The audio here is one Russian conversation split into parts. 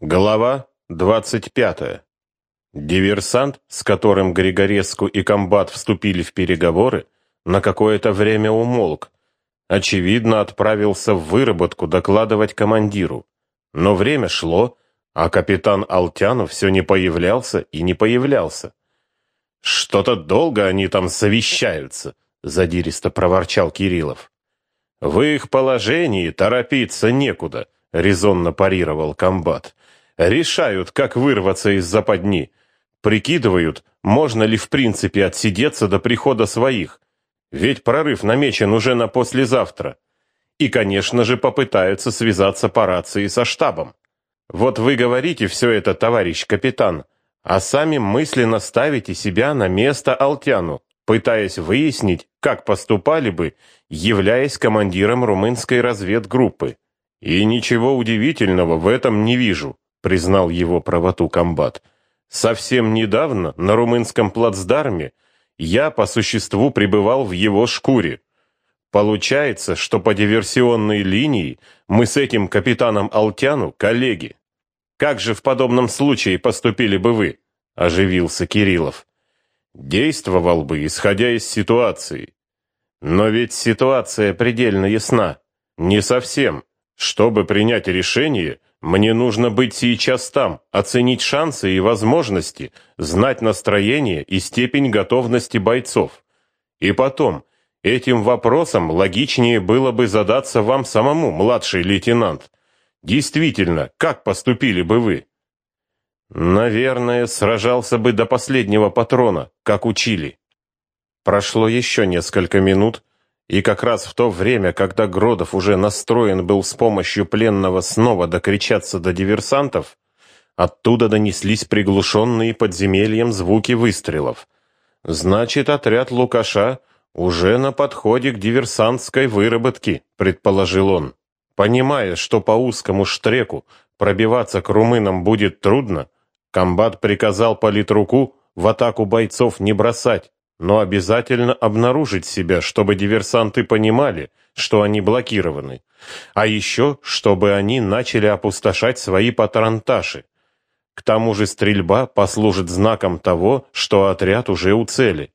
Глава 25. Диверсант, с которым Григореску и комбат вступили в переговоры, на какое-то время умолк. Очевидно, отправился в выработку докладывать командиру. Но время шло, а капитан Алтянов все не появлялся и не появлялся. «Что-то долго они там совещаются», — задиристо проворчал Кириллов. «В их положении торопиться некуда», — резонно парировал комбат решают, как вырваться из западни, прикидывают, можно ли в принципе отсидеться до прихода своих, ведь прорыв намечен уже на послезавтра. И, конечно же, попытаются связаться по рации со штабом. Вот вы говорите все это, товарищ капитан, а сами мысленно ставите себя на место Алтяну, пытаясь выяснить, как поступали бы, являясь командиром румынской разведгруппы. И ничего удивительного в этом не вижу признал его правоту комбат. Совсем недавно на румынском плацдарме я по существу пребывал в его шкуре. Получается, что по диверсионной линии мы с этим капитаном Алтяну коллеги. Как же в подобном случае поступили бы вы? оживился Кириллов. Действовал бы, исходя из ситуации. Но ведь ситуация предельно ясна. Не совсем. Чтобы принять решение, мне нужно быть сейчас там, оценить шансы и возможности, знать настроение и степень готовности бойцов. И потом, этим вопросом логичнее было бы задаться вам самому, младший лейтенант. Действительно, как поступили бы вы? Наверное, сражался бы до последнего патрона, как учили. Прошло еще несколько минут, и как раз в то время, когда Гродов уже настроен был с помощью пленного снова докричаться до диверсантов, оттуда донеслись приглушенные подземельем звуки выстрелов. Значит, отряд Лукаша уже на подходе к диверсантской выработке, предположил он. Понимая, что по узкому штреку пробиваться к румынам будет трудно, комбат приказал политруку в атаку бойцов не бросать, но обязательно обнаружить себя, чтобы диверсанты понимали, что они блокированы, а еще, чтобы они начали опустошать свои патронташи. К тому же стрельба послужит знаком того, что отряд уже у цели.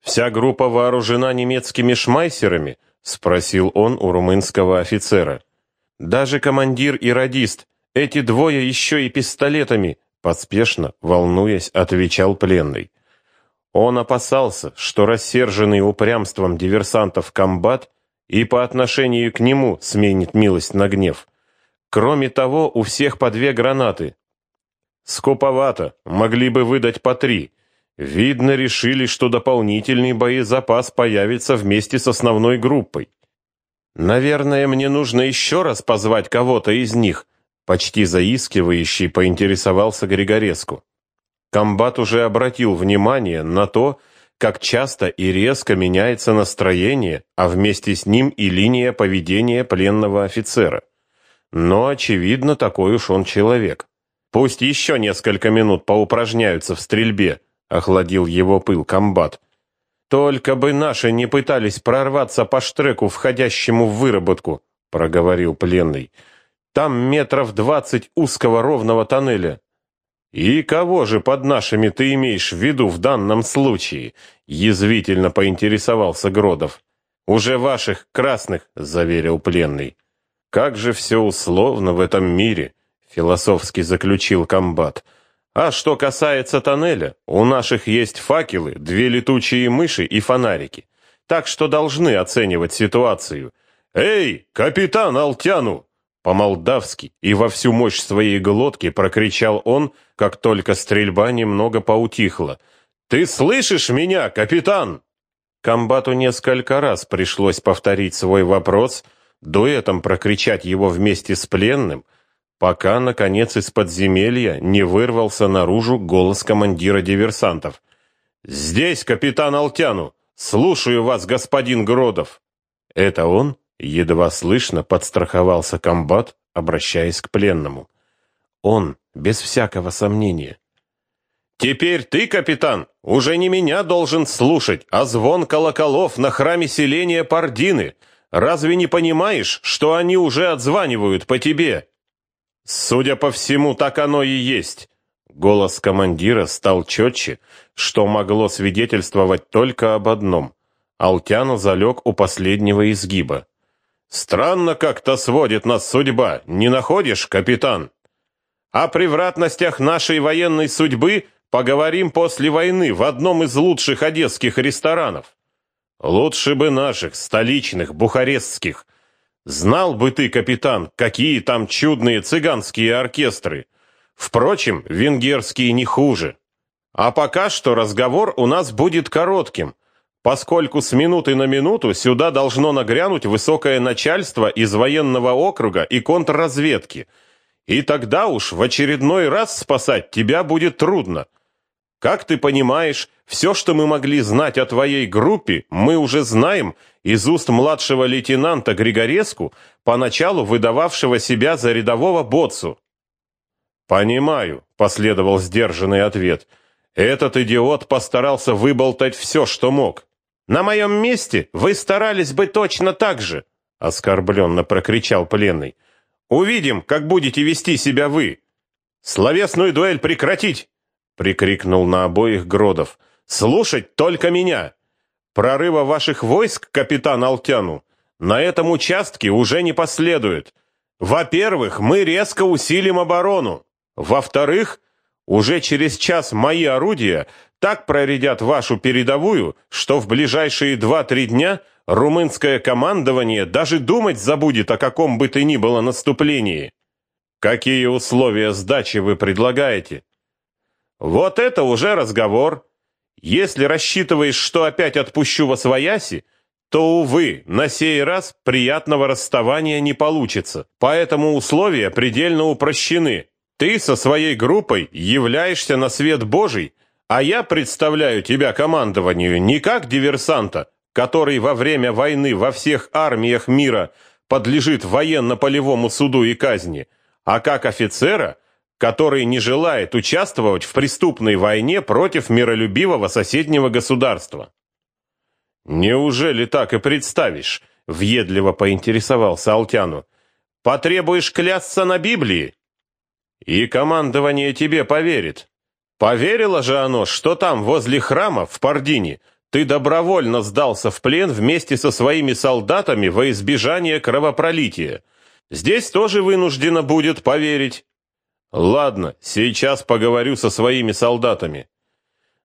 «Вся группа вооружена немецкими шмайсерами?» — спросил он у румынского офицера. «Даже командир и радист, эти двое еще и пистолетами», — поспешно, волнуясь, отвечал пленный. Он опасался, что рассерженный упрямством диверсантов комбат и по отношению к нему сменит милость на гнев. Кроме того, у всех по две гранаты. Скуповато, могли бы выдать по три. Видно, решили, что дополнительный боезапас появится вместе с основной группой. Наверное, мне нужно еще раз позвать кого-то из них, почти заискивающий поинтересовался Григореску. Комбат уже обратил внимание на то, как часто и резко меняется настроение, а вместе с ним и линия поведения пленного офицера. Но, очевидно, такой уж он человек. Пусть еще несколько минут поупражняются в стрельбе, охладил его пыл комбат. Только бы наши не пытались прорваться по штреку, входящему в выработку, проговорил пленный. Там метров двадцать узкого ровного тоннеля. «И кого же под нашими ты имеешь в виду в данном случае?» — язвительно поинтересовался Гродов. «Уже ваших красных», — заверил пленный. «Как же все условно в этом мире», — философски заключил комбат. «А что касается тоннеля, у наших есть факелы, две летучие мыши и фонарики, так что должны оценивать ситуацию. Эй, капитан Алтяну!» По-молдавски и во всю мощь своей глотки прокричал он, как только стрельба немного поутихла. «Ты слышишь меня, капитан?» Комбату несколько раз пришлось повторить свой вопрос, дуэтом прокричать его вместе с пленным, пока, наконец, из подземелья не вырвался наружу голос командира диверсантов. «Здесь, капитан Алтяну! Слушаю вас, господин Гродов!» «Это он?» Едва слышно подстраховался комбат, обращаясь к пленному. Он, без всякого сомнения. «Теперь ты, капитан, уже не меня должен слушать, а звон колоколов на храме селения Пардины. Разве не понимаешь, что они уже отзванивают по тебе?» Судя по всему, так оно и есть. Голос командира стал четче, что могло свидетельствовать только об одном. Алтяну залег у последнего изгиба. Странно как-то сводит нас судьба, не находишь, капитан? О превратностях нашей военной судьбы поговорим после войны в одном из лучших одесских ресторанов. Лучше бы наших, столичных, бухарестских. Знал бы ты, капитан, какие там чудные цыганские оркестры. Впрочем, венгерские не хуже. А пока что разговор у нас будет коротким, поскольку с минуты на минуту сюда должно нагрянуть высокое начальство из военного округа и контрразведки. И тогда уж в очередной раз спасать тебя будет трудно. Как ты понимаешь, все, что мы могли знать о твоей группе, мы уже знаем из уст младшего лейтенанта Григореску, поначалу выдававшего себя за рядового боцу. «Понимаю», — последовал сдержанный ответ. «Этот идиот постарался выболтать все, что мог». «На моем месте вы старались бы точно так же», — оскорбленно прокричал пленный. «Увидим, как будете вести себя вы». «Словесную дуэль прекратить!» — прикрикнул на обоих Гродов. «Слушать только меня! Прорыва ваших войск, капитан Алтяну, на этом участке уже не последует. Во-первых, мы резко усилим оборону. Во-вторых, уже через час мои орудия так проредят вашу передовую, что в ближайшие два-три дня румынское командование даже думать забудет о каком бы то ни было наступлении. Какие условия сдачи вы предлагаете? Вот это уже разговор. Если рассчитываешь, что опять отпущу вас вояси, то, увы, на сей раз приятного расставания не получится. Поэтому условия предельно упрощены. Ты со своей группой являешься на свет Божий, а я представляю тебя командованию не как диверсанта, который во время войны во всех армиях мира подлежит военно-полевому суду и казни, а как офицера, который не желает участвовать в преступной войне против миролюбивого соседнего государства. Неужели так и представишь? въедливо поинтересовался Алтяну. Потребуешь клясться на Библии? И командование тебе поверит. Поверило же оно, что там, возле храма, в Пардине, ты добровольно сдался в плен вместе со своими солдатами во избежание кровопролития. Здесь тоже вынуждено будет поверить. Ладно, сейчас поговорю со своими солдатами.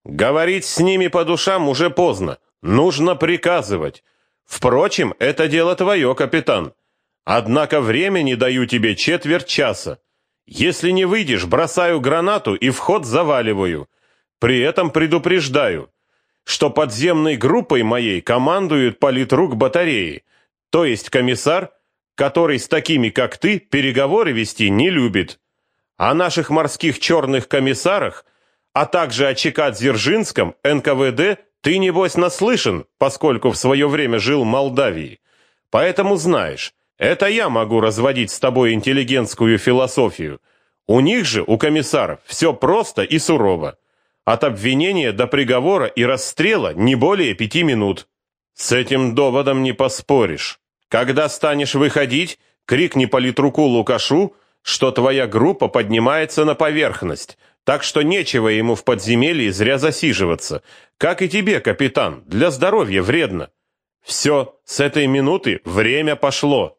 Говорить с ними по душам уже поздно. Нужно приказывать. Впрочем, это дело твое, капитан. Однако времени даю тебе четверть часа. Если не выйдешь, бросаю гранату и вход заваливаю. При этом предупреждаю, что подземной группой моей командует политрук батареи, то есть комиссар, который с такими, как ты, переговоры вести не любит. О наших морских черных комиссарах, а также о Чекат-Дзержинском, НКВД, ты, небось, наслышан, поскольку в свое время жил в Молдавии. Поэтому знаешь, это я могу разводить с тобой интеллигентскую философию. У них же, у комиссаров, все просто и сурово. От обвинения до приговора и расстрела не более пяти минут. С этим доводом не поспоришь. Когда станешь выходить, крикни политруку Лукашу, что твоя группа поднимается на поверхность, так что нечего ему в подземелье зря засиживаться. Как и тебе, капитан, для здоровья вредно. Все, с этой минуты время пошло.